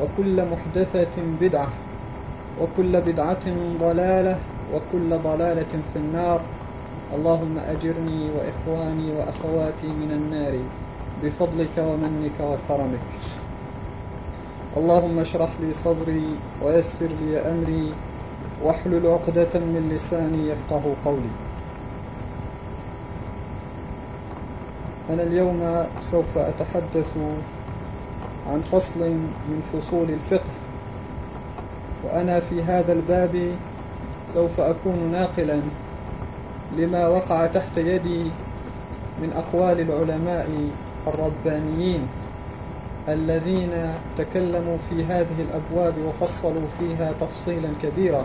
وكل محدثة بدعة وكل بدعة ضلالة وكل ضلالة في النار. اللهم أجرني وإخواني وأخواتي من النار بفضلك ومنك وكرمك. اللهم اشرح لي صدري ويسر لي أمري واحلل عقدة من لساني يفقه قولي. أنا اليوم سوف أتحدث عن فصل من فصول الفقه. وأنا في هذا الباب سوف أكون ناقلا لما وقع تحت يدي من أقوال العلماء الربانيين الذين تكلموا في هذه الأبواب وفصلوا فيها تفصيلا كبيرا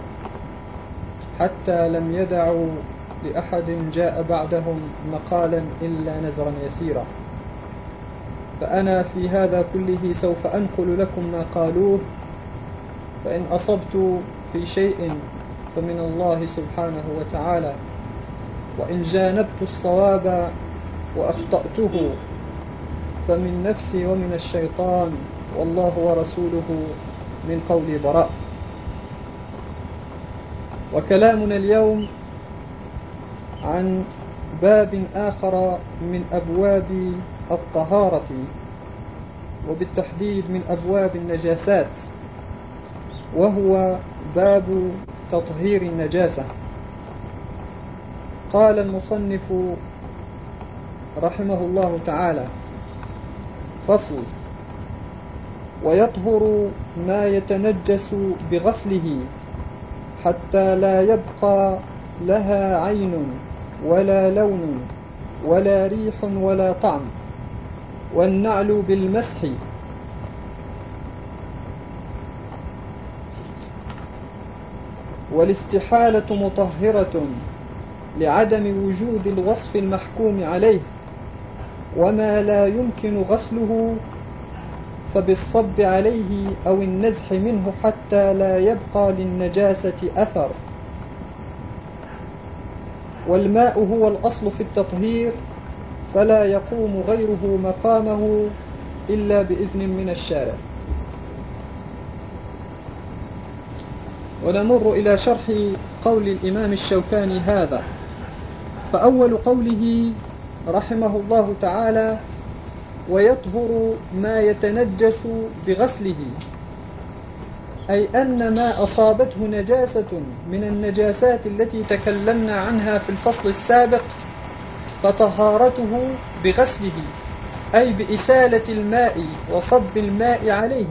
حتى لم يدعوا لأحد جاء بعدهم مقالا إلا نزرا يسيرا. فأنا في هذا كله سوف أنقل لكم ما قالوه فإن أصبت في شيء فمن الله سبحانه وتعالى. وإن جانبت الصواب وأخطأته فمن نفسي ومن الشيطان والله ورسوله من قولي براء. وكلامنا اليوم عن باب آخر من أبواب الطهارة وبالتحديد من أبواب النجاسات وهو باب تطهير النجاسة. قال المصنف رحمه الله تعالى فصل ويطهر ما يتنجس بغسله حتى لا يبقى لها عين ولا لون ولا ريح ولا طعم. والنعل بالمسح. والاستحالة مطهرة لعدم وجود الوصف المحكوم عليه وما لا يمكن غسله فبالصب عليه أو النزح منه حتى لا يبقى للنجاسة أثر. والماء هو الأصل في التطهير فلا يقوم غيره مقامه إلا بإذن من الشارع. ونمر إلى شرح قول الإمام الشوكاني هذا. فأول قوله رحمه الله تعالى ويطهر ما يتنجس بغسله أي أن ما أصابته نجاسة من النجاسات التي تكلمنا عنها في الفصل السابق فطهارته بغسله أي بإسالة الماء وصب الماء عليه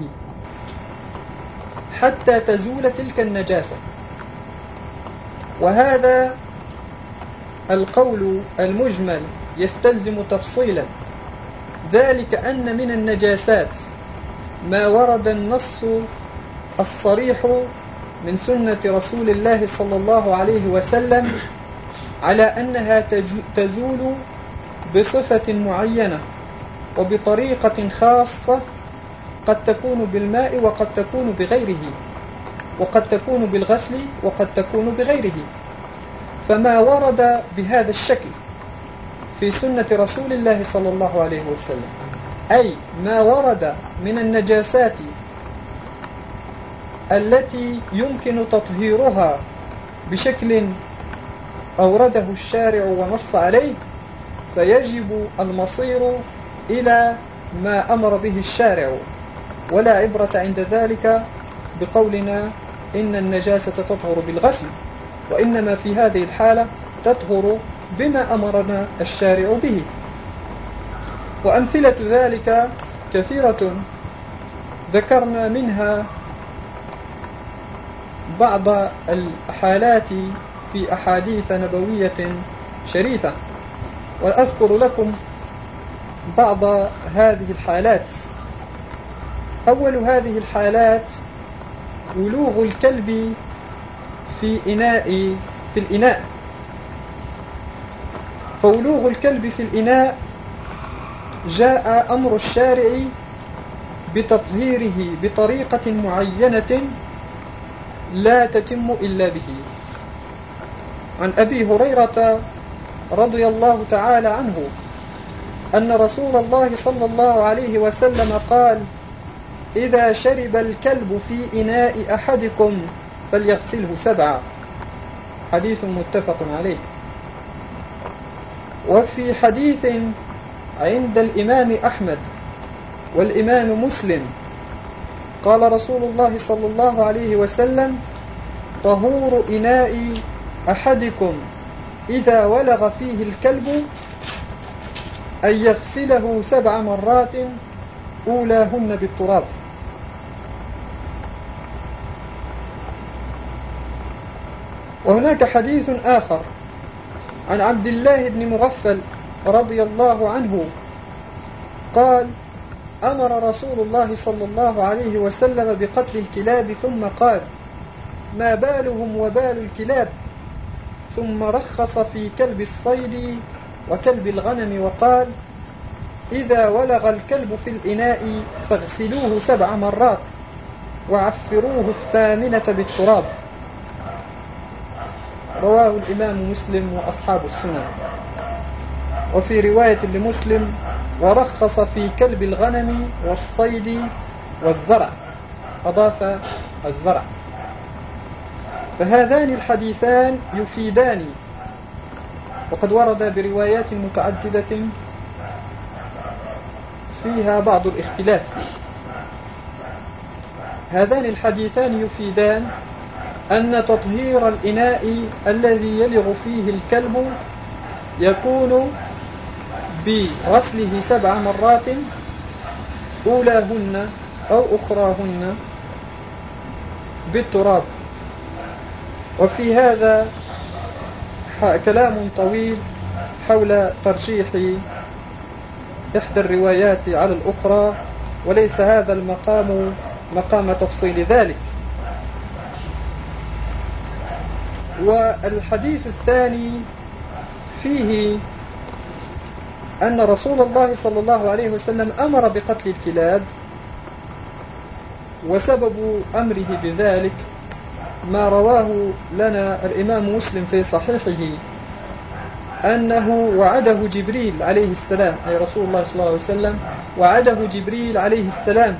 حتى تزول تلك النجاسة. وهذا القول المجمل يستلزم تفصيلا. ذلك أن من النجاسات ما ورد النص الصريح من سنة رسول الله صلى الله عليه وسلم على أنها تزول بصفة معينة وبطريقة خاصة قد تكون بالماء وقد تكون بغيره وقد تكون بالغسل وقد تكون بغيره. فما ورد بهذا الشكل في سنة رسول الله صلى الله عليه وسلم أي ما ورد من النجاسات التي يمكن تطهيرها بشكل أورده الشارع ونص عليه فيجب المصير إلى ما أمر به الشارع ولا عبرة عند ذلك بقولنا إن النجاسة تطهر بالغسل وإنما في هذه الحالة تطهر بما أمرنا الشارع به. وأمثلة ذلك كثيرة ذكرنا منها بعض الحالات في أحاديث نبوية شريفة وأذكر لكم بعض هذه الحالات. أول هذه الحالات ولوغ الكلب في إناء في الإناء. فولوغ الكلب في الإناء جاء أمر الشارع بتطهيره بطريقة معينة لا تتم إلا به. عن أبي هريرة رضي الله تعالى عنه أن رسول الله صلى الله عليه وسلم قال إذا شرب الكلب في إناء أحدكم فليغسله سبعا حديث متفق عليه. وفي حديث عند الإمام أحمد والإمام مسلم قال رسول الله صلى الله عليه وسلم طهور إناء أحدكم إذا ولغ فيه الكلب أن يغسله سبع مرات أولاهن بالتراب. وهناك حديث آخر عن عبد الله بن مغفل رضي الله عنه قال أمر رسول الله صلى الله عليه وسلم بقتل الكلاب ثم قال ما بالهم وبال الكلاب؟ ثم رخص في كلب الصيد وكلب الغنم وقال إذا ولغ الكلب في الإناء فاغسلوه سبع مرات وعفروه الثامنة بالتراب. رواه الإمام مسلم وأصحاب السنن وفي رواية لمسلم ورخص في كلب الغنم والصيد والزرع. أضاف الزرع. فهذان الحديثان يفيدان. وقد ورد بروايات متعددة فيها بعض الاختلاف. هذان الحديثان يفيدان أن تطهير الإناء الذي يلغ فيه الكلب يكون بغسله سبع مرات أولاهن أو أخراهن بالتراب. وفي هذا كلام طويل حول ترجيح إحدى الروايات على الأخرى وليس هذا المقام مقام تفصيل ذلك. والحديث الثاني فيه أن رسول الله صلى الله عليه وسلم أمر بقتل الكلاب وسبب أمره بذلك ما رواه لنا الإمام مسلم في صحيحه أنه وعده جبريل عليه السلام أي رسول الله صلى الله عليه وسلم وعده جبريل عليه السلام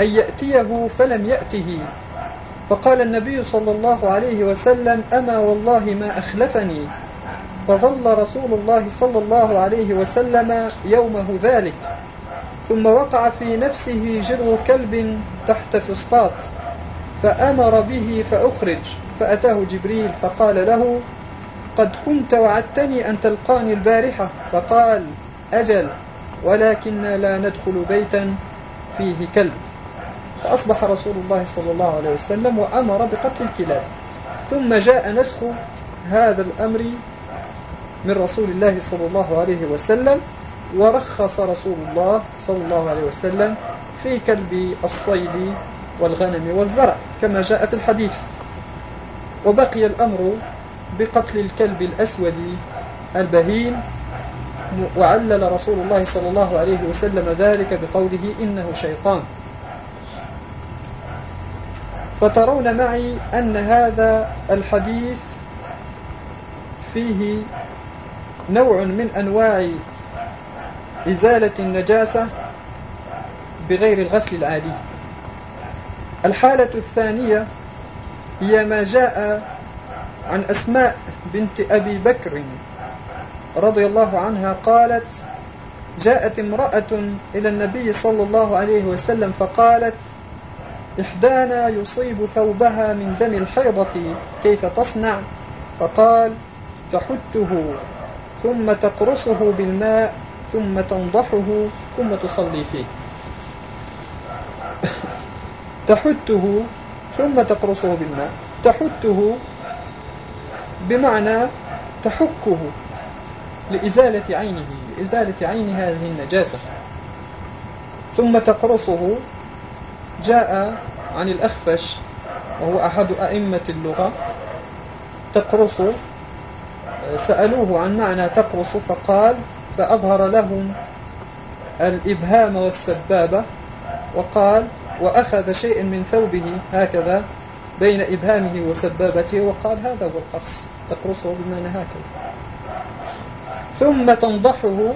أن يأتيه فلم يأته. فقال النبي صلى الله عليه وسلم أما والله ما أخلفني. فظل رسول الله صلى الله عليه وسلم يومه ذلك. ثم وقع في نفسه جرو كلب تحت فسطاط. فأمر به فأخرج. فأتاه جبريل فقال له قد كنت وعدتني أن تلقاني البارحة. فقال أجل ولكن لا ندخل بيتا فيه كلب. فأصبح رسول الله صلى الله عليه وسلم وأمر بقتل الكلاب. ثم جاء نسخ هذا الأمر من رسول الله صلى الله عليه وسلم ورخص رسول الله صلى الله عليه وسلم في كلب الصيد والغنم والزرع. كما جاء في الحديث. وبقي الأمر بقتل الكلب الأسود البهيم وعلل رسول الله صلى الله عليه وسلم ذلك بقوله إنه شيطان. فترون معي أن هذا الحديث فيه نوع من أنواع إزالة النجاسة بغير الغسل العادي. الحالة الثانية هي ما جاء عن أسماء بنت أبي بكر رضي الله عنها قالت جاءت امرأة إلى النبي صلى الله عليه وسلم فقالت إحدانا يصيب ثوبها من دم الحيضة كيف تصنع؟ فقال تحته ثم تقرصه بالماء ثم تنضحه ثم تصلي فيه. تحته ثم تقرصه بالماء. تحته بمعنى تحكه لإزالة عينه لإزالة عين هذه النجاسة. ثم تقرصه جاء عن الأخفش وهو أحد أئمة اللغة. تقرص سألوه عن معنى تقرص فقال فأظهر لهم الإبهام والسبابة وقال وأخذ شيء من ثوبه هكذا بين إبهامه وسبابته وقال هذا هو القرص تقرصه بمعنى هكذا. ثم تنضحه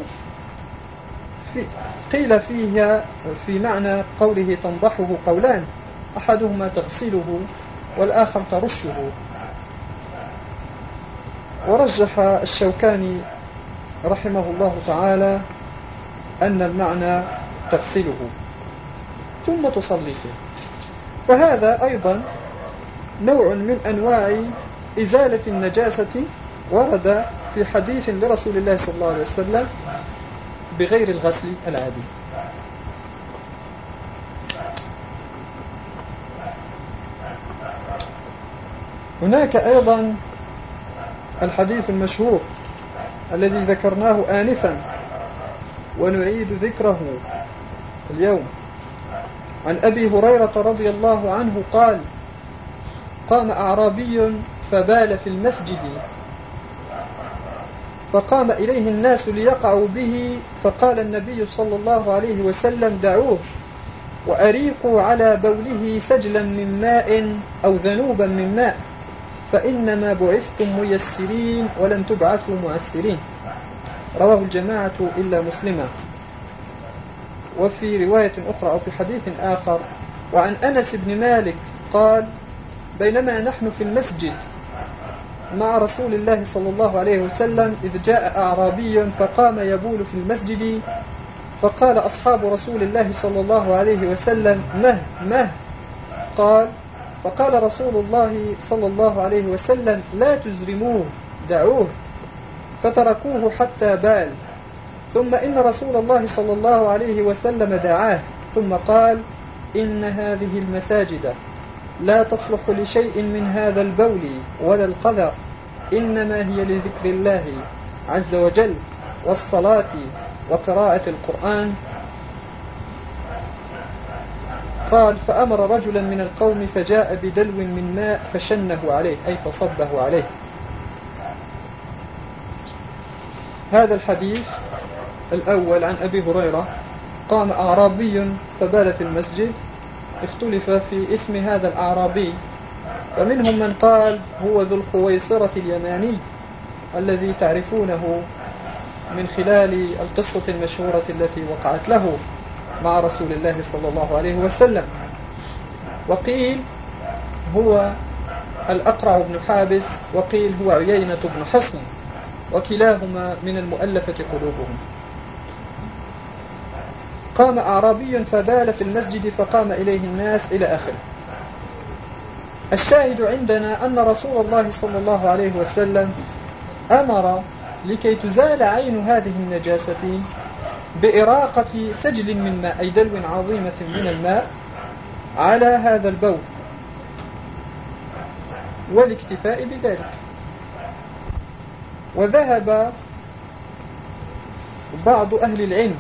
في قيل فيها في معنى قوله تنضحه قولان أحدهما تغسله والآخر ترشه. ورجح الشوكاني رحمه الله تعالى أن المعنى تغسله. ثم تصلي فيه. فهذا أيضا نوع من أنواع إزالة النجاسة ورد في حديث لرسول الله صلى الله عليه وسلم بغير الغسل العادي. هناك أيضا الحديث المشهور الذي ذكرناه آنفا ونعيد ذكره اليوم. عن أبي هريرة رضي الله عنه قال قام أعرابي فبال في المسجد فقام إليه الناس ليقعوا به فقال النبي صلى الله عليه وسلم دعوه وأريقوا على بوله سجلا من ماء أو ذنوبا من ماء فإنما بعثتم ميسرين ولم تبعثوا معسرين. رواه الجماعة إلا مسلما. وفي رواية أخرى أو في حديث آخر وعن أنس بن مالك قال بينما نحن في المسجد مع رسول الله صلى الله عليه وسلم إذ جاء أعرابي فقام يبول في المسجد فقال أصحاب رسول الله صلى الله عليه وسلم مه مه. قال فقال رسول الله صلى الله عليه وسلم لا تزرموه دعوه. فتركوه حتى بال. ثم إن رسول الله صلى الله عليه وسلم دعاه ثم قال إن هذه المساجد لا تصلح لشيء من هذا البول ولا القذر إنما هي لذكر الله عز وجل والصلاة وقراءة القرآن. قال فأمر رجلا من القوم فجاء بدلو من ماء فشنه عليه أي فصبه عليه. هذا الحديث الأول عن أبي هريرة قام أعرابي فبال في المسجد اختلف في اسم هذا الأعرابي فمنهم من قال هو ذو الخويصرة اليماني الذي تعرفونه من خلال القصة المشهورة التي وقعت له مع رسول الله صلى الله عليه وسلم. وقيل هو الأقرع بن حابس وقيل هو عيينة بن حصن وكلاهما من المؤلفة قلوبهم. قام أعرابي فبال في المسجد فقام إليه الناس إلى آخره. الشاهد عندنا أن رسول الله صلى الله عليه وسلم أمر لكي تزال عين هذه النجاسة بإراقة سجل من ماء أي دلو عظيمة من الماء على هذا البول والاكتفاء بذلك. وذهب بعض أهل العلم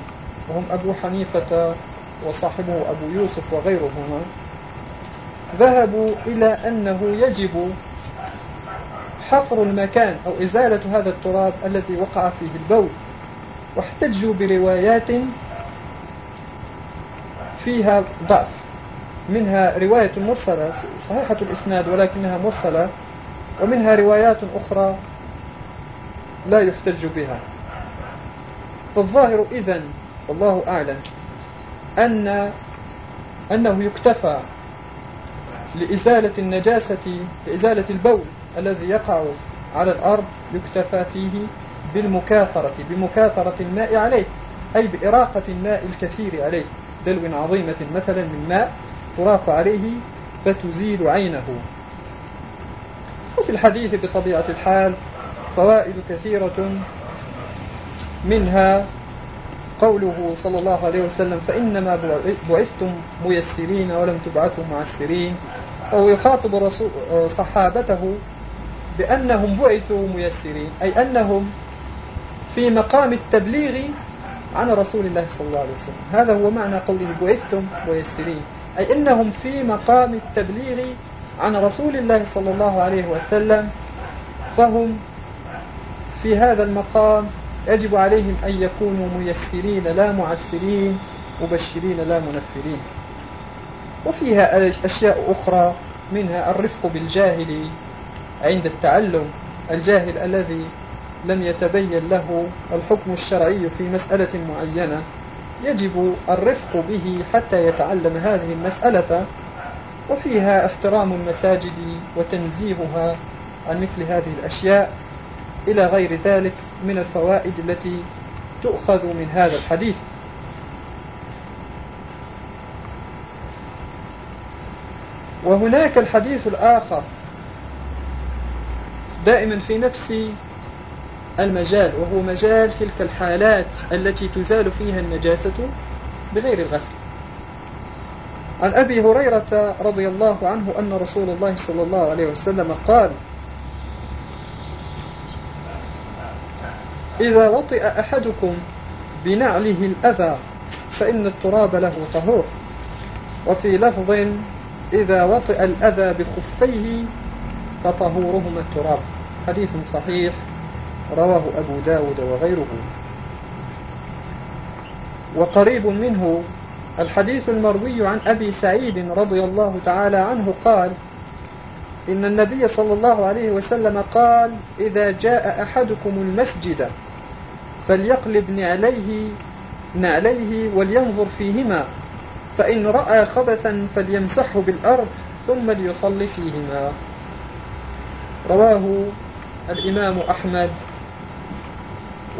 وهم أبو حنيفة وصاحبه أبو يوسف وغيرهما ذهبوا إلى أنه يجب حفر المكان أو إزالة هذا التراب الذي وقع فيه البول واحتجوا بروايات فيها ضعف. منها رواية مرسلة صحيحة الإسناد ولكنها مرسلة ومنها روايات أخرى لا يحتج بها. فالظاهر إذن والله أعلم أن أنه يكتفى لإزالة النجاسة لإزالة البول الذي يقع على الأرض يكتفى فيه بالمكاثرة بمكاثرة الماء عليه أي بإراقة الماء الكثير عليه دلو عظيمة مثلا من ماء تراق عليه فتزيل عينه. وفي الحديث بطبيعة الحال فوائد كثيرة منها قوله صلى الله عليه وسلم فإنما بعثتم ميسرين ولم تبعثوا معسرين. وهو يخاطب رسول صحابته بأنهم بعثوا ميسرين أي أنهم في مقام التبليغ عن رسول الله صلى الله عليه وسلم. هذا هو معنى قوله بعثتم ميسرين أي أنهم في مقام التبليغ عن رسول الله صلى الله عليه وسلم فهم في هذا المقام يجب عليهم أن يكونوا ميسرين لا معسرين مبشرين لا منفرين. وفيها أشياء أخرى منها الرفق بالجاهل عند التعلم. الجاهل الذي لم يتبين له الحكم الشرعي في مسألة معينة يجب الرفق به حتى يتعلم هذه المسألة. وفيها احترام المساجد وتنزيهها عن مثل هذه الأشياء إلى غير ذلك. من الفوائد التي تؤخذ من هذا الحديث. وهناك الحديث الآخر دائما في نفس المجال وهو مجال تلك الحالات التي تزال فيها النجاسة بغير الغسل. عن أبي هريرة رضي الله عنه أن رسول الله صلى الله عليه وسلم قال إذا وطئ أحدكم بنعله الأذى فإن التراب له طهور. وفي لفظ إذا وطئ الأذى بخفيه فطهورهما التراب. حديث صحيح رواه أبو داود وغيره. وقريب منه الحديث المروي عن أبي سعيد رضي الله تعالى عنه قال إن النبي صلى الله عليه وسلم قال إذا جاء أحدكم المسجد فليقلب نعليه نعليه ولينظر فيهما فإن رأى خبثا فليمسحه بالأرض ثم ليصلي فيهما. رواه الإمام أحمد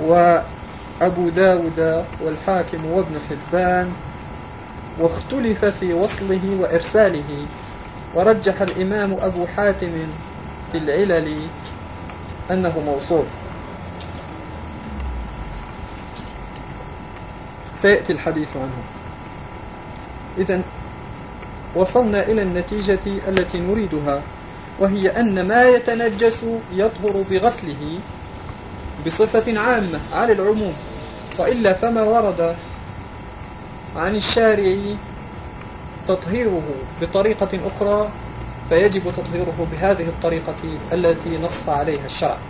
وأبو داود والحاكم وابن حبان واختلف في وصله وإرساله. ورجح الإمام أبو حاتم في العلل أنه موصول. سيأتي الحديث عنه. إذا وصلنا إلى النتيجة التي نريدها وهي أن ما يتنجس يطهر بغسله بصفة عامة على العموم وإلا فما ورد عن الشارع تطهيره بطريقة أخرى فيجب تطهيره بهذه الطريقة التي نص عليها الشرع.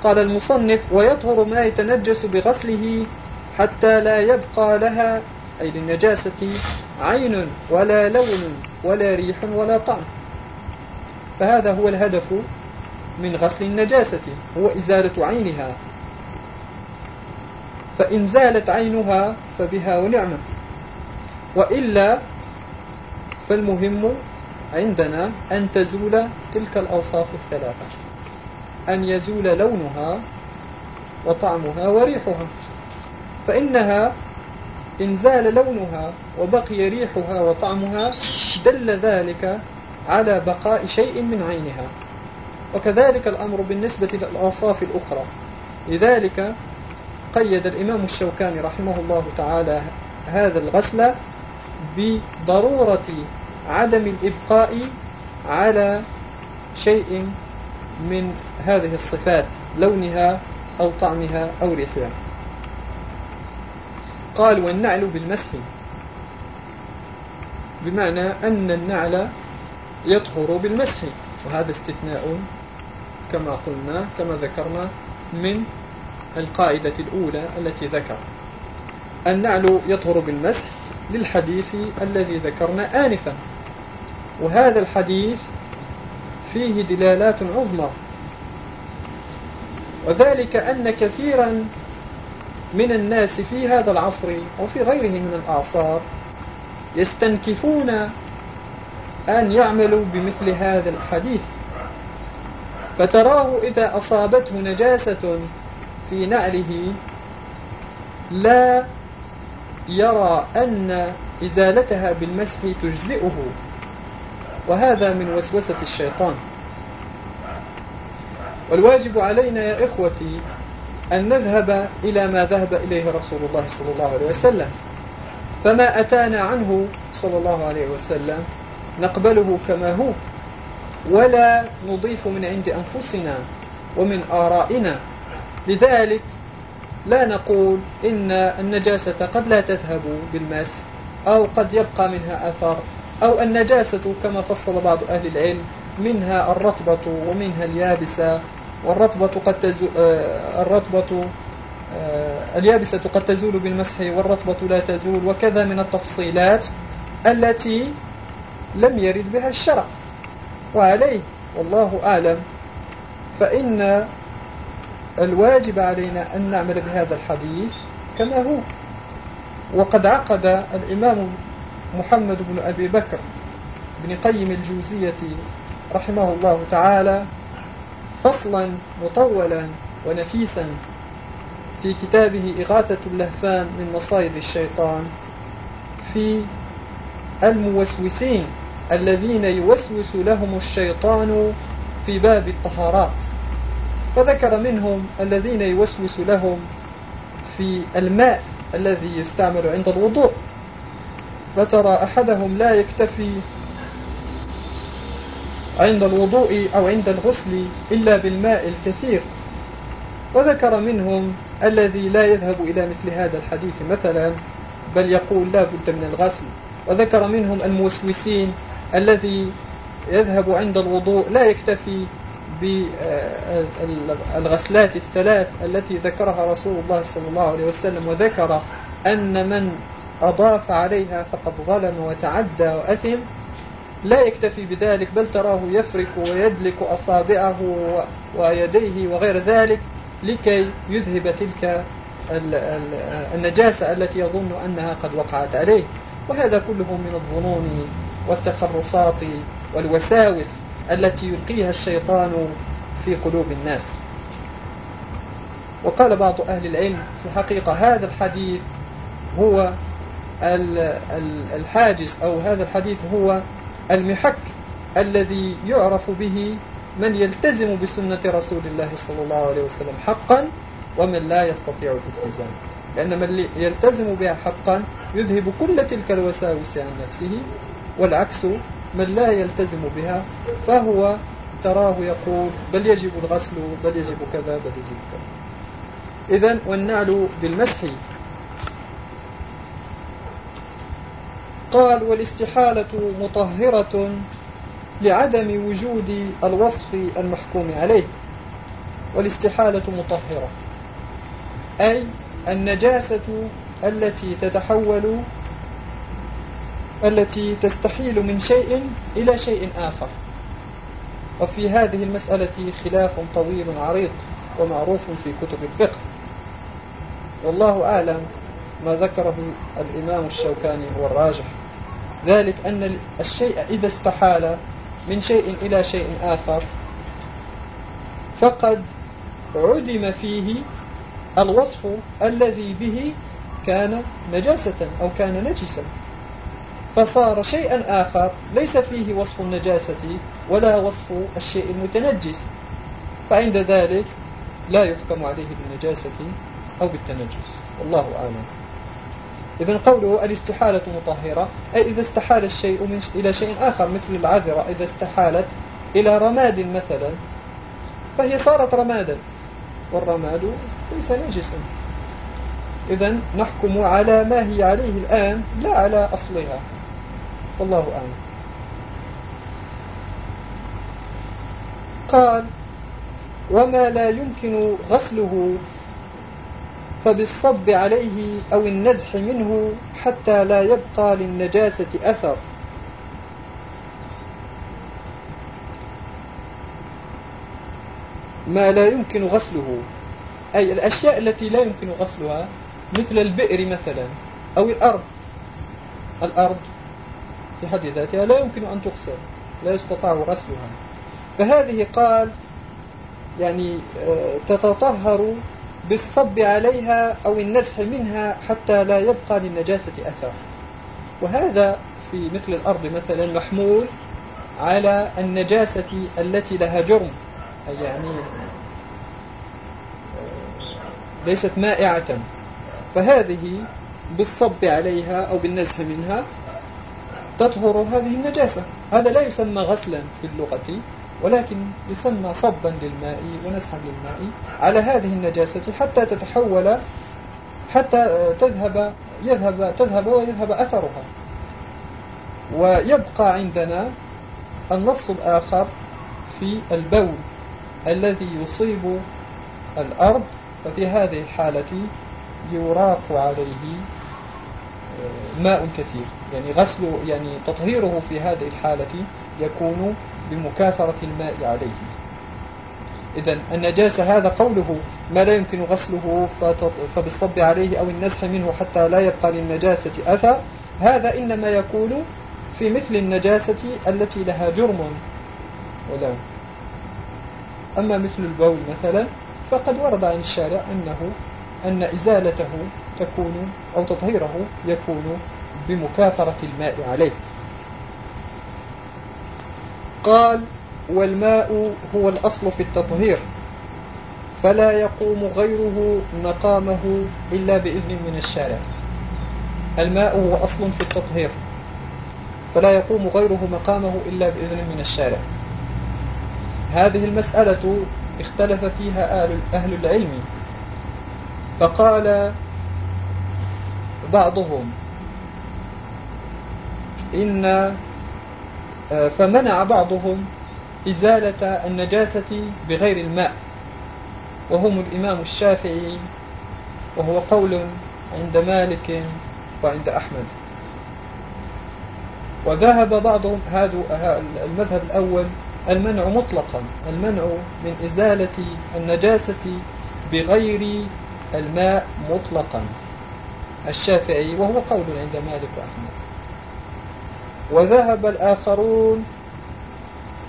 قال المصنف ويطهر ما يتنجس بغسله حتى لا يبقى لها أي للنجاسة عين ولا لون ولا ريح ولا طعم. فهذا هو الهدف من غسل النجاسة هو إزالة عينها. فإن زالت عينها فبها ونعمة. وإلا فالمهم عندنا أن تزول تلك الأوصاف الثلاثة. أن يزول لونها وطعمها وريحها. فإنها إن زال لونها وبقي ريحها وطعمها دل ذلك على بقاء شيء من عينها. وكذلك الأمر بالنسبة للأوصاف الأخرى. لذلك قيد الإمام الشوكاني رحمه الله تعالى هذا الغسل بضرورة عدم الإبقاء على شيء من هذه الصفات لونها أو طعمها أو ريحها. قال والنعل بالمسح. بمعنى أن النعل يطهر بالمسح. وهذا استثناء كما قلنا كما ذكرنا من القاعدة الأولى التي ذكر. النعل يطهر بالمسح. للحديث الذي ذكرنا آنفا. وهذا الحديث فيه دلالات عظمى. وذلك أن كثيرا من الناس في هذا العصر وفي غيره من الأعصار يستنكفون أن يعملوا بمثل هذا الحديث. فتراه إذا أصابته نجاسة في نعله لا يرى أن إزالتها بالمسح تجزئه. وهذا من وسوسة الشيطان. والواجب علينا يا إخوتي أن نذهب إلى ما ذهب إليه رسول الله صلى الله عليه وسلم. فما أتانا عنه صلى الله عليه وسلم نقبله كما هو. ولا نضيف من عند أنفسنا ومن آرائنا. لذلك لا نقول إن النجاسة قد لا تذهب بالمسح أو قد يبقى منها أثر أو النجاسة كما فصل بعض أهل العلم منها الرطبة ومنها اليابسة والرطبة قد تزول آه، الرطبة آه، اليابسة قد تزول بالمسح والرطبة لا تزول وكذا من التفصيلات التي لم يرد بها الشرع. وعليه والله أعلم. فإن الواجب علينا أن نعمل بهذا الحديث كما هو. وقد عقد الإمام محمد بن أبي بكر بن قيم الجوزية رحمه الله تعالى فصلا مطولا ونفيسا في كتابه إغاثة اللهفان من مصايد الشيطان في الموسوسين الذين يوسوس لهم الشيطان في باب الطهارات. فذكر منهم الذين يوسوس لهم في الماء الذي يستعمل عند الوضوء. فترى أحدهم لا يكتفي عند الوضوء أو عند الغسل إلا بالماء الكثير. وذكر منهم الذي لا يذهب إلى مثل هذا الحديث مثلا بل يقول لا بد من الغسل. وذكر منهم الموسوسين الذي يذهب عند الوضوء لا يكتفي بالغسلات الثلاث التي ذكرها رسول الله صلى الله عليه وسلم وذكر أن من أضاف عليها فقد ظلم وتعدى وأثم لا يكتفي بذلك بل تراه يفرك ويدلك أصابعه ويديه وغير ذلك لكي يذهب تلك النجاسة التي يظن أنها قد وقعت عليه. وهذا كله من الظنون والتخرصات والوساوس التي يلقيها الشيطان في قلوب الناس. وقال بعض أهل العلم في الحقيقة هذا الحديث هو الحاجز أو هذا الحديث هو المحك الذي يعرف به من يلتزم بسنة رسول الله صلى الله عليه وسلم حقا ومن لا يستطيع الالتزام. لأن من يلتزم بها حقا يذهب كل تلك الوساوس عن نفسه والعكس من لا يلتزم بها فهو تراه يقول بل يجب الغسل بل يجب كذا بل يجب كذا. إذا والنعل بالمسح. قال والاستحالة مطهرة لعدم وجود الوصف المحكوم عليه. والاستحالة مطهرة. أي النجاسة التي تتحول التي تستحيل من شيء إلى شيء آخر. وفي هذه المسألة خلاف طويل عريض ومعروف في كتب الفقه. والله أعلم ما ذكره الإمام الشوكاني هو الراجح ذلك أن الشيء إذا استحال من شيء إلى شيء آخر فقد عدم فيه الوصف الذي به كان نجاسة أو كان نجسا. فصار شيئا آخر ليس فيه وصف النجاسة ولا وصف الشيء المتنجس فعند ذلك لا يحكم عليه بالنجاسة أو بالتنجس. والله أعلم. إذا قوله الاستحالة مطهرة أي إذا استحال الشيء من إلى شيء آخر مثل العذرة إذا استحالت إلى رماد مثلا فهي صارت رمادا والرماد ليس نجسا. إذا نحكم على ما هي عليه الآن لا على أصلها. والله أعلم. قال وما لا يمكن غسله فبالصب عليه أو النزح منه حتى لا يبقى للنجاسة أثر. ما لا يمكن غسله أي الأشياء التي لا يمكن غسلها مثل البئر مثلا أو الأرض. الأرض في حد ذاتها لا يمكن أن تغسل لا يستطاع غسلها. فهذه قال يعني آه، تتطهر بالصب عليها أو النسح منها حتى لا يبقى للنجاسة أثر. وهذا في مثل الأرض مثلا محمول على النجاسة التي لها جرم. أي يعني آه، ليست مائعة. فهذه بالصب عليها أو بالنزح منها تطهر هذه النجاسة. هذا لا يسمى غسلا في اللغة ولكن يسمى صبا للماء ونسحا للماء على هذه النجاسة حتى تتحول حتى تذهب يذهب تذهب ويذهب أثرها. ويبقى عندنا النص الآخر في البول الذي يصيب الأرض ففي هذه الحالة يراق عليه آه، ماء كثير. يعني غسله يعني تطهيره في هذه الحالة يكون بمكاثرة الماء عليه. إذا النجاسة هذا قوله ما لا يمكن غسله فبالصب عليه أو النزح منه حتى لا يبقى للنجاسة أثر. هذا إنما يكون في مثل النجاسة التي لها جرم ولون أما مثل البول مثلا فقد ورد عن الشارع أنه أن إزالته تكون أو تطهيره يكون بمكاثرة الماء عليه. قال والماء هو الأصل في التطهير فلا يقوم غيره مقامه إلا بإذن من الشارع. الماء هو أصل في التطهير فلا يقوم غيره مقامه إلا بإذن من الشارع. هذه المسألة اختلف فيها أهل العلم فقال بعضهم إن آه، فمنع بعضهم إزالة النجاسة بغير الماء. وهم الإمام الشافعي وهو قول عند مالك وعند أحمد. وذهب بعضهم هذا المذهب الأول المنع مطلقا المنع من إزالة النجاسة بغير الماء مطلقا. الشافعي وهو قول عند مالك وأحمد. وذهب الآخرون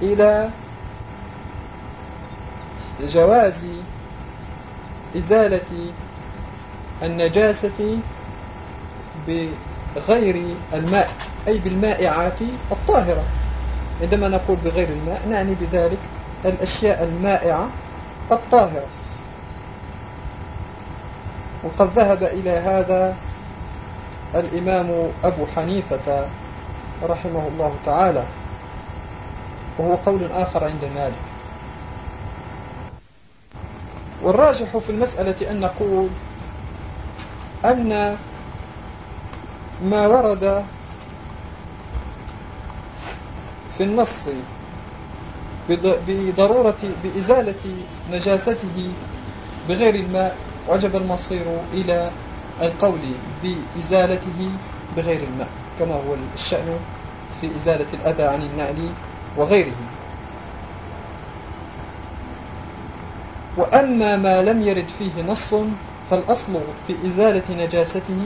إلى جواز إزالة النجاسة بغير الماء أي بالمائعات الطاهرة. عندما نقول بغير الماء نعني بذلك الأشياء المائعة الطاهرة. وقد ذهب إلى هذا الإمام أبو حنيفة رحمه الله تعالى. وهو قول آخر عند مالك. والراجح في المسألة أن نقول أن ما ورد في النص بضرورة بإزالة نجاسته بغير الماء وجب المصير إلى القول بإزالته بغير الماء كما هو الشأن في إزالة الأذى عن النعل وغيره. وأما ما لم يرد فيه نص فالأصل في إزالة نجاسته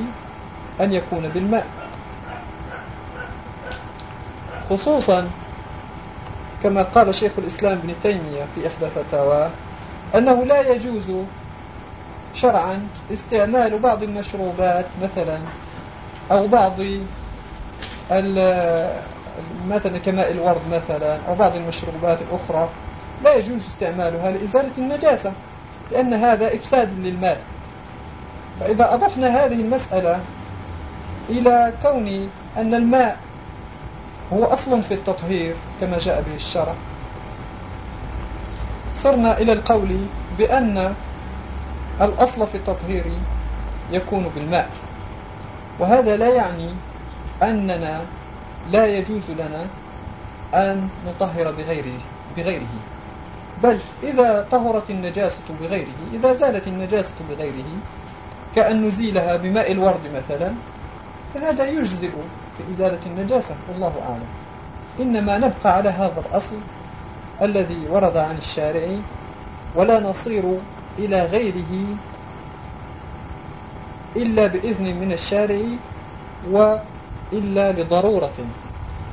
أن يكون بالماء. خصوصا كما قال شيخ الإسلام ابن تيمية في إحدى فتاواه أنه لا يجوز شرعا استعمال بعض المشروبات مثلا أو بعض مثلا كماء الورد مثلا أو بعض المشروبات الأخرى لا يجوز استعمالها لإزالة النجاسة لأن هذا إفساد للمال فإذا أضفنا هذه المسألة إلى كون أن الماء هو أصل في التطهير كما جاء به الشرع صرنا إلى القول بأن الأصل في التطهير يكون بالماء. وهذا لا يعني أننا لا يجوز لنا أن نطهر بغيره بغيره. بل إذا طهرت النجاسة بغيره إذا زالت النجاسة بغيره كأن نزيلها بماء الورد مثلا فهذا يجزئ في إزالة النجاسة والله أعلم. إنما نبقى على هذا الأصل الذي ورد عن الشارع ولا نصير إلى غيره إلا بإذن من الشارع وإلا لضرورة.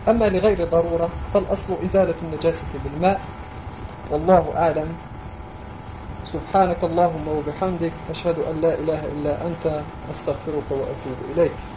أما لغير ضرورة فالأصل إزالة النجاسة بالماء. والله أعلم. سبحانك اللهم وبحمدك أشهد أن لا إله إلا أنت أستغفرك وأتوب إليك.